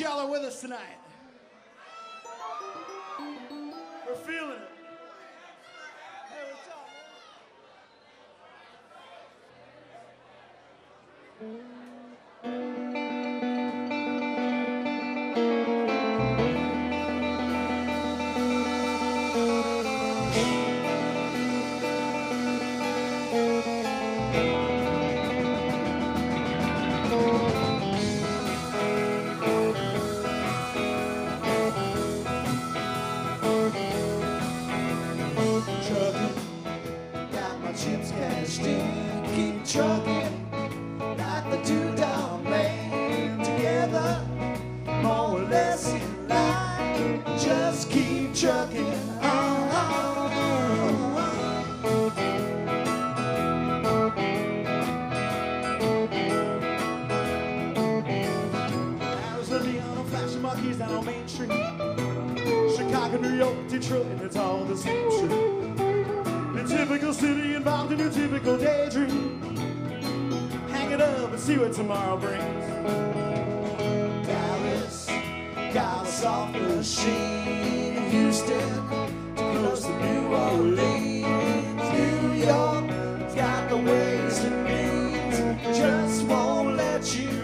y'all are with us tonight. We're feeling it. Hey, Detroit, it's all the same shit. Your typical city involved in your typical daydream. Hang it up and see what tomorrow brings. Dallas got a soft machine in Houston, close to New Orleans, New York got the ways and means, just won't let you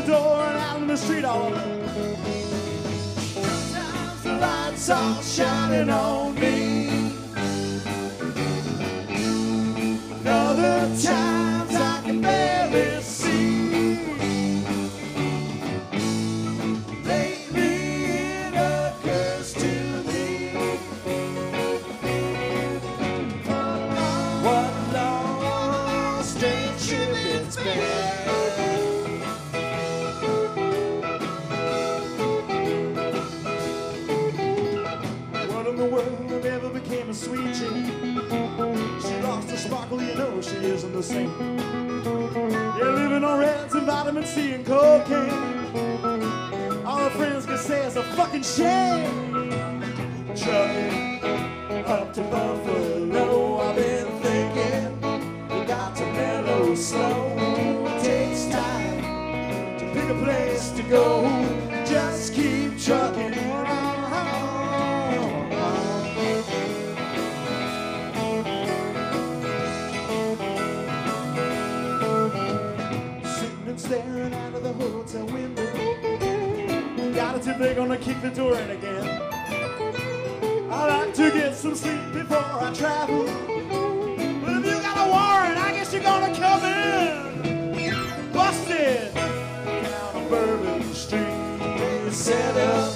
the door and out in the street all. Sometimes the lights all shining on me. Other times I can barely see. Lately it occurs to me. What long, strange trip it's been. Reds and cocaine. All her friends can say it's a fucking shame. Staring out of the hotel window. Got tip they're gonna kick the door in again. I like to get some sleep before I travel. But if you got a warrant, I guess you're gonna come in. Busted down on Bourbon Street. Set up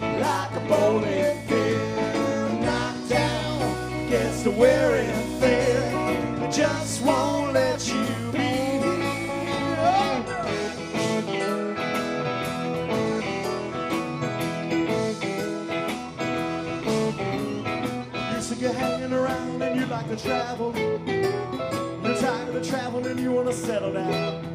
like a bowling pin, knocked down, gets to wearing travel. You're tired of traveling and you wanna settle down.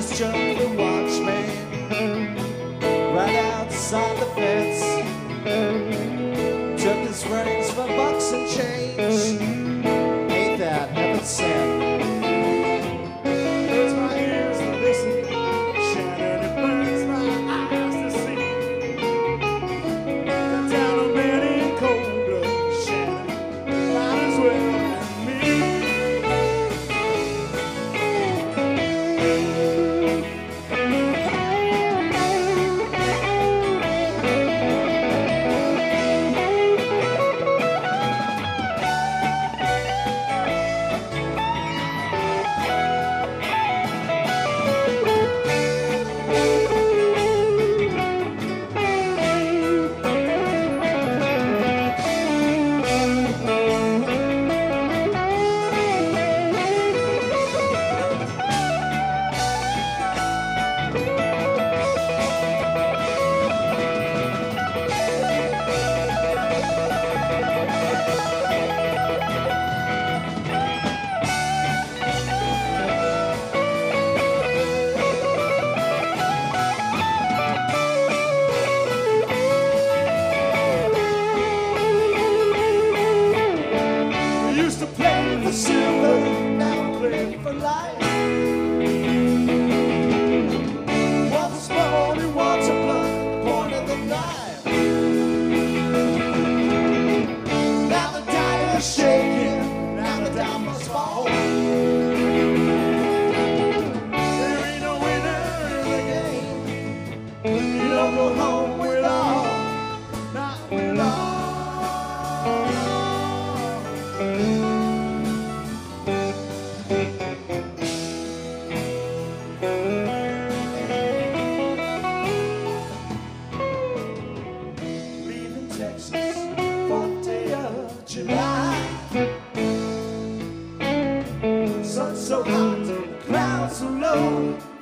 just jump away.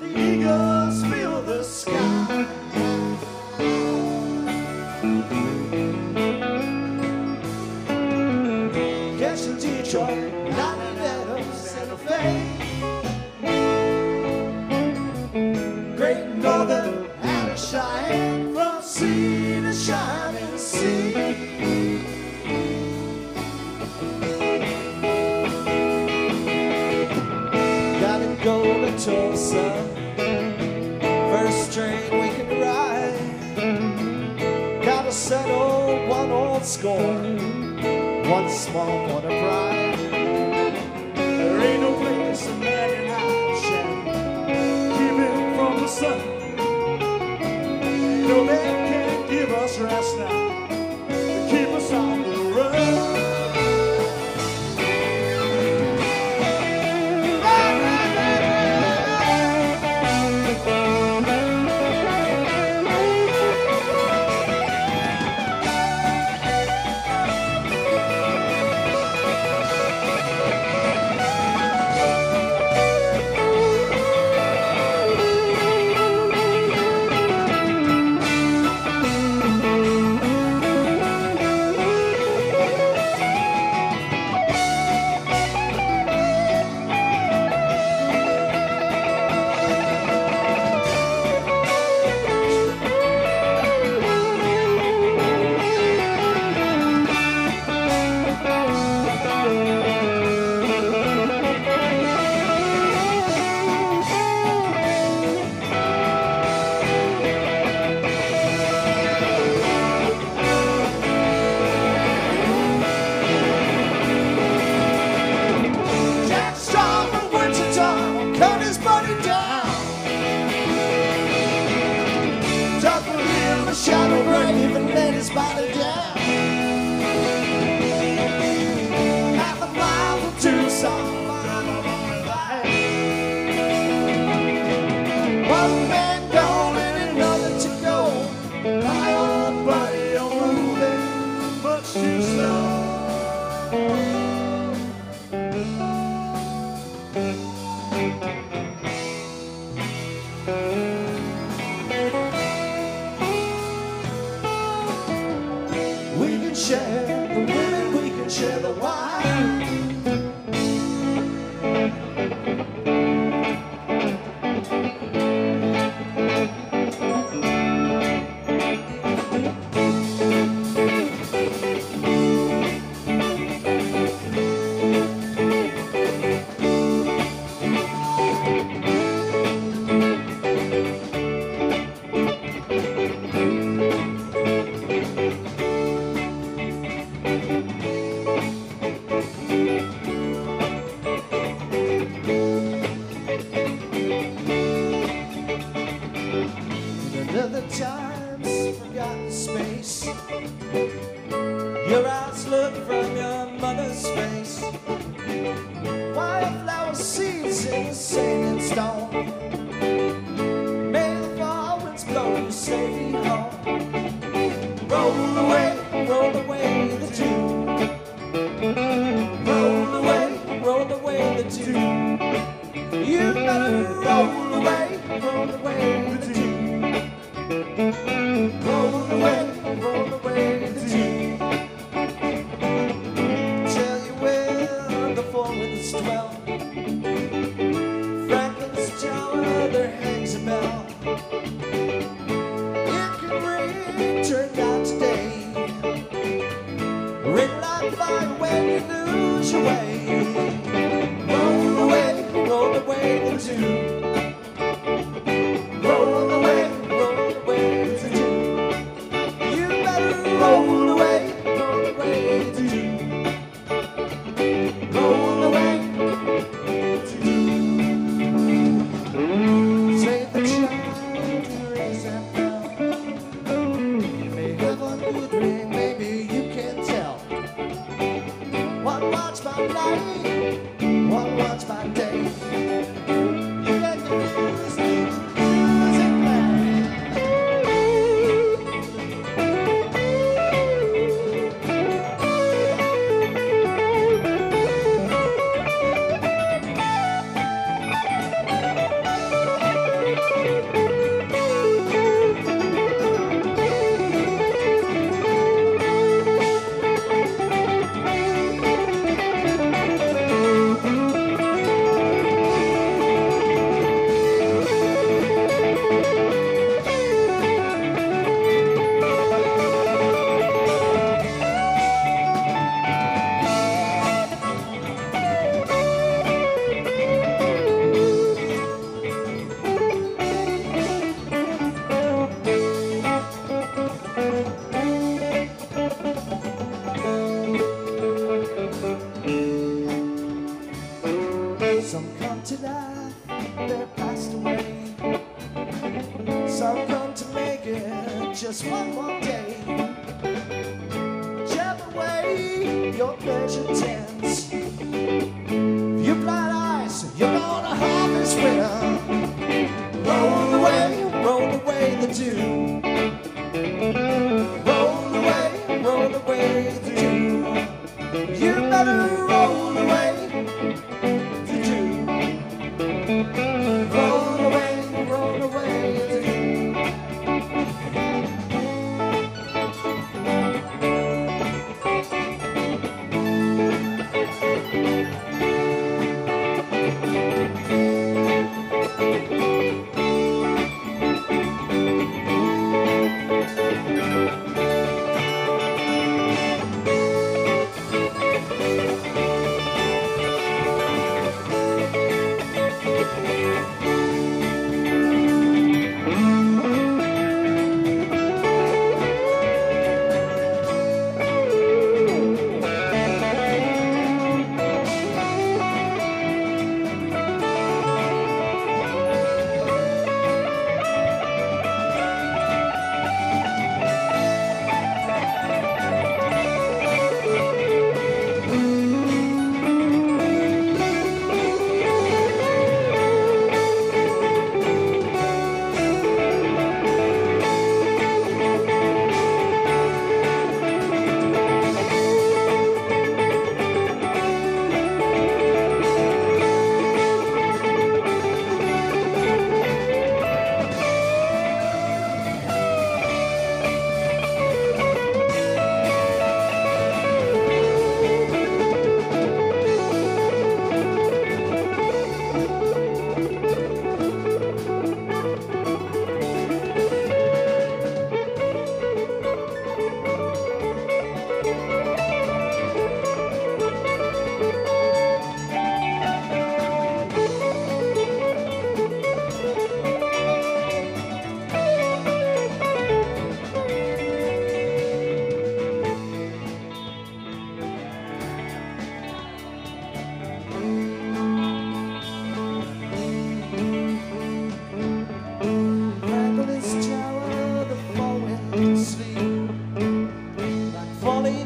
the eagles fill the sky. score, one small one of pride. There ain't no place a man can shall keep it from the sun. No man can give us rest now. Roll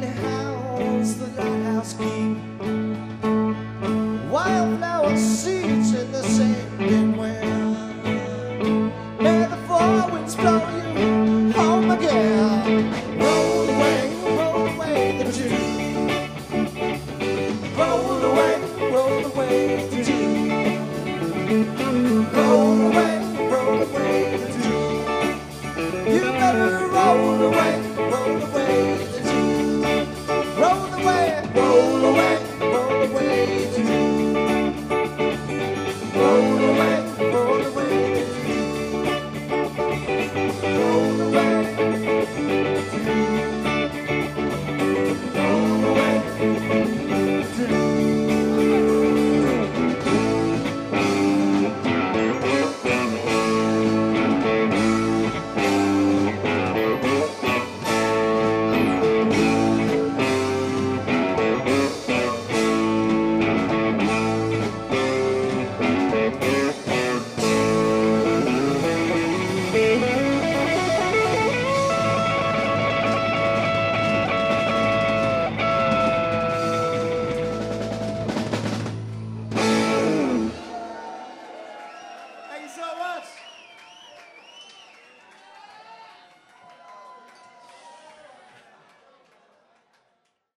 house, the lighthouse keep.